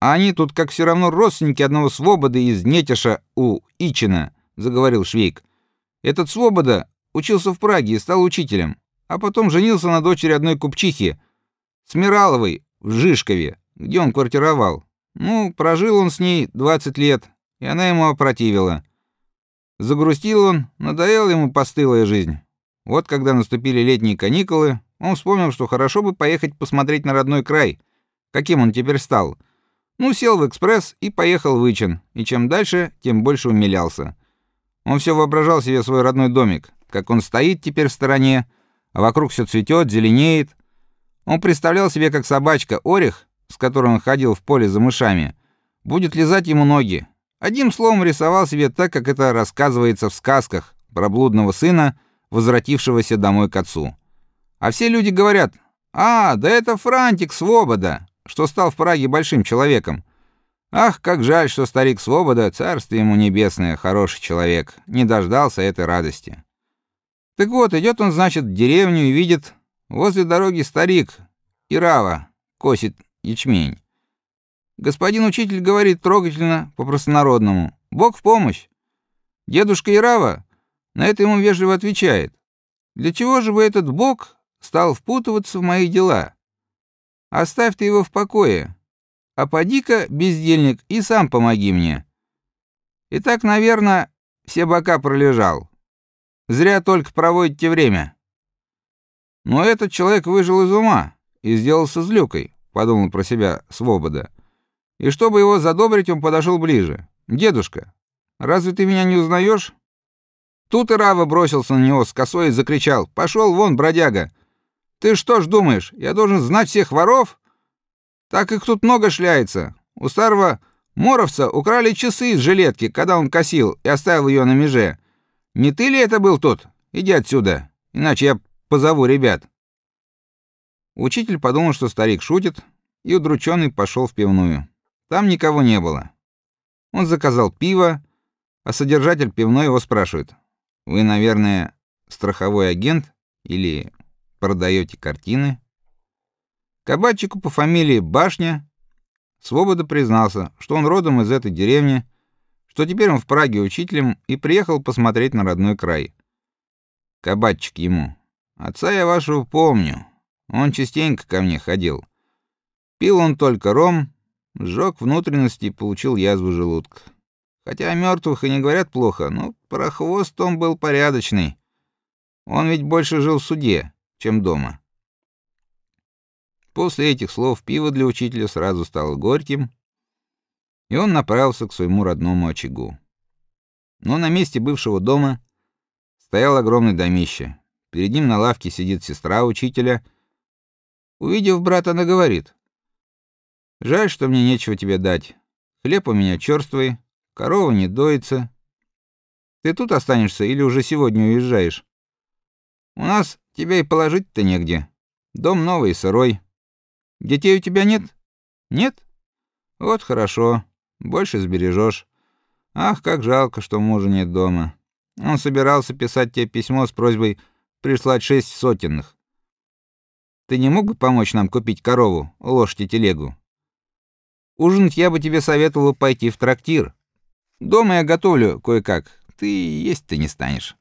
А они тут как все равно родственники одного свободы из Нетиша у Ичина, заговорил Швейк. Этот свобода учился в Праге и стал учителем, а потом женился на дочери одной купчихи, Смираловой, в Жишкове, где он квартировал. Ну, прожил он с ней 20 лет, и она ему опротивила. Загрустил он, надоела ему постылая жизнь. Вот когда наступили летние каникулы, он вспомнил, что хорошо бы поехать посмотреть на родной край, каким он теперь стал. Ну, сел в экспресс и поехал в Ичен, и чем дальше, тем больше умилялся. Он все воображал себе свой родной домик, как он стоит теперь в стороне, а вокруг все цветет, зеленеет. Он представлял себе, как собачка Орех, с которой он ходил в поле за мышами, будет лизать ему ноги. Одним словом рисовал себе так, как это рассказывается в сказках про блудного сына, возвратившегося домой к отцу. А все люди говорят: "А, да это Франтик Свобода, что стал в Праге большим человеком. Ах, как жаль, что старик Свобода, царствие ему небесное, хороший человек, не дождался этой радости. Так вот, идет он, значит, в деревню и видит возле дороги старик Ирава косит ячмень. Господин учитель говорит трогательно, по-простонародному: "Бог в помощь". Дедушка Ирава на это ему вежливо отвечает: "Для чего же бы этот Бог стал впутываться в мои дела?" Оставь ты его в покое. А поди-ка, бездельник, и сам помоги мне. И так, наверное, все бока пролежал. Зря только проводите время. Но этот человек выжил из ума и сделался злюкой, подумал про себя Свобода. И чтобы его задобрить, он подошел ближе. Дедушка, разве ты меня не узнаешь? Тут и Рава бросился на него с косой и закричал: "Пошел вон, бродяга! Ты что ж думаешь, я должен знать всех воров? Так их тут много шляется. У старого Моровца украли часы из жилетки, когда он косил и оставил ее на меже. Не ты ли это был тут? Иди отсюда, иначе я позову ребят. Учитель подумал, что старик шутит, и удрученный пошел в пивную. Там никого не было. Он заказал пиво, а содержатель пивной его спрашивает: "Вы, наверное, страховой агент или продаете картины. Кабачику по фамилии Башня Свобода признался, что он родом из этой деревни, что теперь он в Праге учителем и приехал посмотреть на родной край. Кабачик ему: "Отца я вашего помню. Он частенько ко мне ходил. Пил он только ром, сжег внутренности и получил язву желудка. Хотя о мертвых и не говорят плохо, но про хвост он был порядочный. Он ведь больше жил в суде чем дома. После этих слов пиво для учителя сразу стало горьким, и он направился к своему родному очагу. Но на месте бывшего дома стоял огромный домище. Перед ним на лавке сидит сестра учителя. Увидев брата, она говорит: "Жаль, что мне нечего тебе дать. Хлеб у меня черствый, корова не доится. Ты тут останешься или уже сегодня уезжаешь? У нас Тебя и положить-то негде. Дом новый, сырой. Детей у тебя нет? Нет? Вот хорошо. Больше сбережешь. Ах, как жалко, что мужа нет дома. Он собирался писать тебе письмо с просьбой прислать шесть сотенных. Ты не мог бы помочь нам купить корову, лошадь и телегу? Ужинать я бы тебе советовал пойти в трактир. Дома я готовлю кое-как. Ты есть ты не станешь.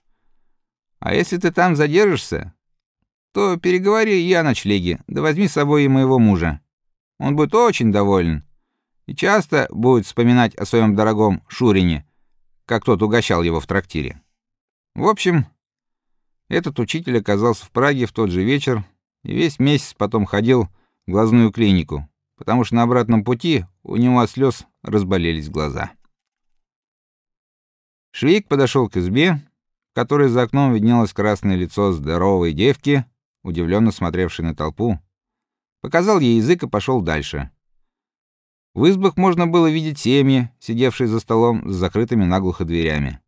А если ты там задержишься, то переговори я о ночлеге, да возьми с собой и моего мужа. Он будет очень доволен и часто будет вспоминать о своем дорогом Шурине, как тот угощал его в трактире. В общем, этот учитель оказался в Праге в тот же вечер и весь месяц потом ходил в глазную клинику, потому что на обратном пути у него от слез разболелись глаза. Швейк подошел к избе, которой за окном виднелось красное лицо здоровой девки удивленно смотревший на толпу, показал ей язык и пошел дальше. В избах можно было видеть семьи, сидевшие за столом с закрытыми наглухо дверями.